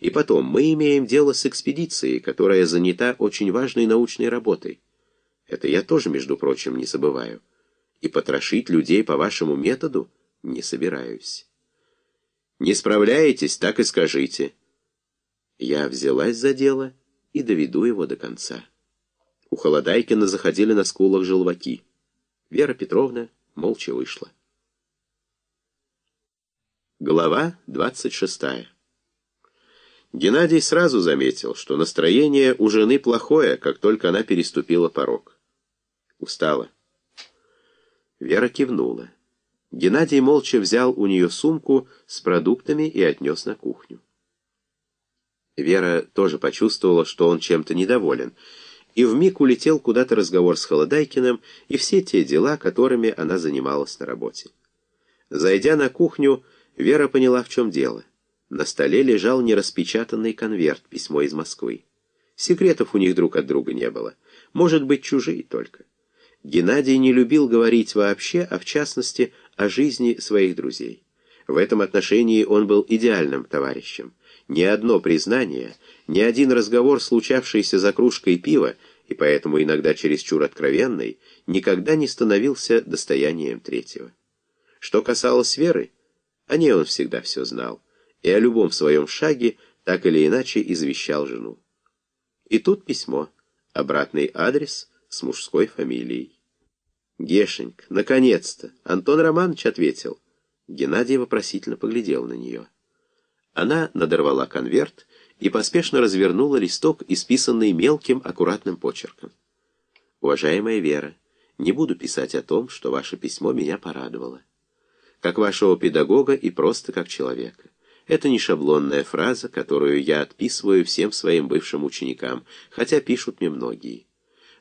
И потом, мы имеем дело с экспедицией, которая занята очень важной научной работой. Это я тоже, между прочим, не забываю. И потрошить людей по вашему методу не собираюсь. Не справляетесь, так и скажите. Я взялась за дело и доведу его до конца. У Холодайкина заходили на скулах желваки. Вера Петровна молча вышла. Глава двадцать шестая. Геннадий сразу заметил, что настроение у жены плохое, как только она переступила порог. Устала. Вера кивнула. Геннадий молча взял у нее сумку с продуктами и отнес на кухню. Вера тоже почувствовала, что он чем-то недоволен, и вмиг улетел куда-то разговор с Холодайкиным и все те дела, которыми она занималась на работе. Зайдя на кухню, Вера поняла, в чем дело. На столе лежал нераспечатанный конверт, письмо из Москвы. Секретов у них друг от друга не было. Может быть, чужие только. Геннадий не любил говорить вообще, а в частности, о жизни своих друзей. В этом отношении он был идеальным товарищем. Ни одно признание, ни один разговор, случавшийся за кружкой пива, и поэтому иногда чересчур откровенный, никогда не становился достоянием третьего. Что касалось Веры, о ней он всегда все знал, и о любом своем шаге так или иначе извещал жену. И тут письмо, обратный адрес с мужской фамилией. Гешенька, наконец-то! Антон Романович ответил. Геннадий вопросительно поглядел на нее. Она надорвала конверт и поспешно развернула листок, исписанный мелким аккуратным почерком. «Уважаемая Вера, не буду писать о том, что ваше письмо меня порадовало. Как вашего педагога и просто как человека. Это не шаблонная фраза, которую я отписываю всем своим бывшим ученикам, хотя пишут мне многие.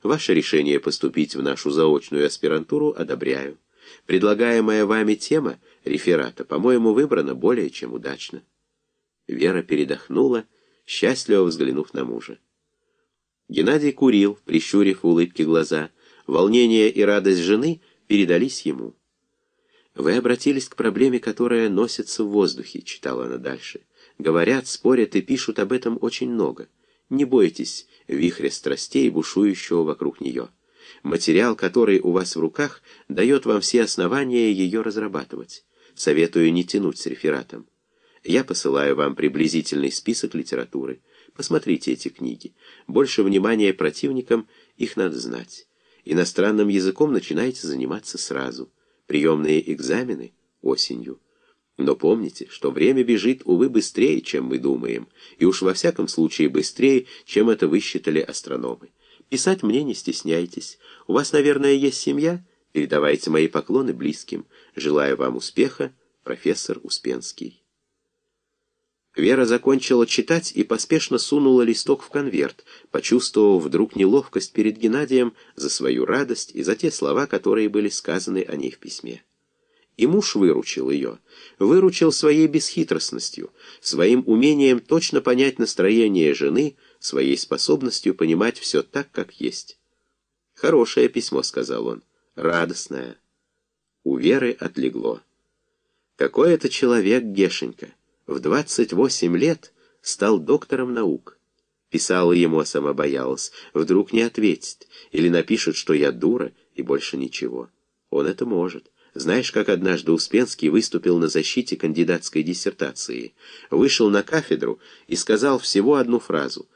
Ваше решение поступить в нашу заочную аспирантуру одобряю. Предлагаемая вами тема реферата, по-моему, выбрана более чем удачно. Вера передохнула, счастливо взглянув на мужа. Геннадий курил, прищурив улыбки глаза. Волнение и радость жены передались ему. «Вы обратились к проблеме, которая носится в воздухе», — читала она дальше. «Говорят, спорят и пишут об этом очень много. Не бойтесь вихря страстей, бушующего вокруг нее. Материал, который у вас в руках, дает вам все основания ее разрабатывать. Советую не тянуть с рефератом. Я посылаю вам приблизительный список литературы. Посмотрите эти книги. Больше внимания противникам, их надо знать. Иностранным языком начинайте заниматься сразу. Приемные экзамены – осенью. Но помните, что время бежит, увы, быстрее, чем мы думаем, и уж во всяком случае быстрее, чем это высчитали астрономы. Писать мне не стесняйтесь. У вас, наверное, есть семья? Передавайте мои поклоны близким. Желаю вам успеха, профессор Успенский. Вера закончила читать и поспешно сунула листок в конверт, почувствовав вдруг неловкость перед Геннадием за свою радость и за те слова, которые были сказаны о ней в письме. И муж выручил ее, выручил своей бесхитростностью, своим умением точно понять настроение жены, своей способностью понимать все так, как есть. «Хорошее письмо», — сказал он, — «радостное». У Веры отлегло. «Какой это человек, Гешенька! В 28 лет стал доктором наук». Писала ему, а сама боялась. Вдруг не ответит. Или напишет, что я дура, и больше ничего. Он это может. Знаешь, как однажды Успенский выступил на защите кандидатской диссертации? Вышел на кафедру и сказал всего одну фразу.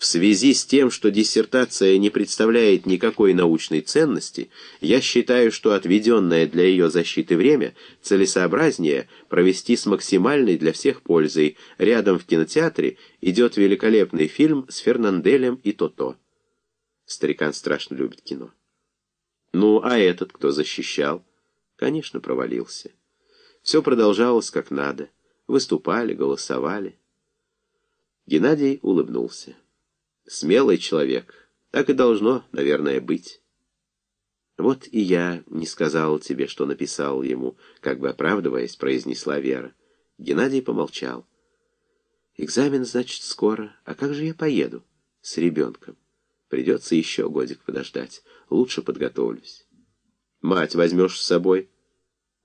В связи с тем, что диссертация не представляет никакой научной ценности, я считаю, что отведенное для ее защиты время целесообразнее провести с максимальной для всех пользой. Рядом в кинотеатре идет великолепный фильм с Фернанделем и То-То. Старикан страшно любит кино. Ну, а этот кто защищал? Конечно, провалился. Все продолжалось как надо. Выступали, голосовали. Геннадий улыбнулся. Смелый человек. Так и должно, наверное, быть. Вот и я не сказал тебе, что написал ему, как бы оправдываясь, произнесла Вера. Геннадий помолчал. Экзамен, значит, скоро. А как же я поеду? С ребенком. Придется еще годик подождать. Лучше подготовлюсь. Мать возьмешь с собой?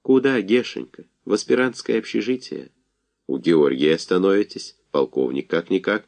Куда, Гешенька? В аспирантское общежитие. У Георгия остановитесь. полковник как-никак,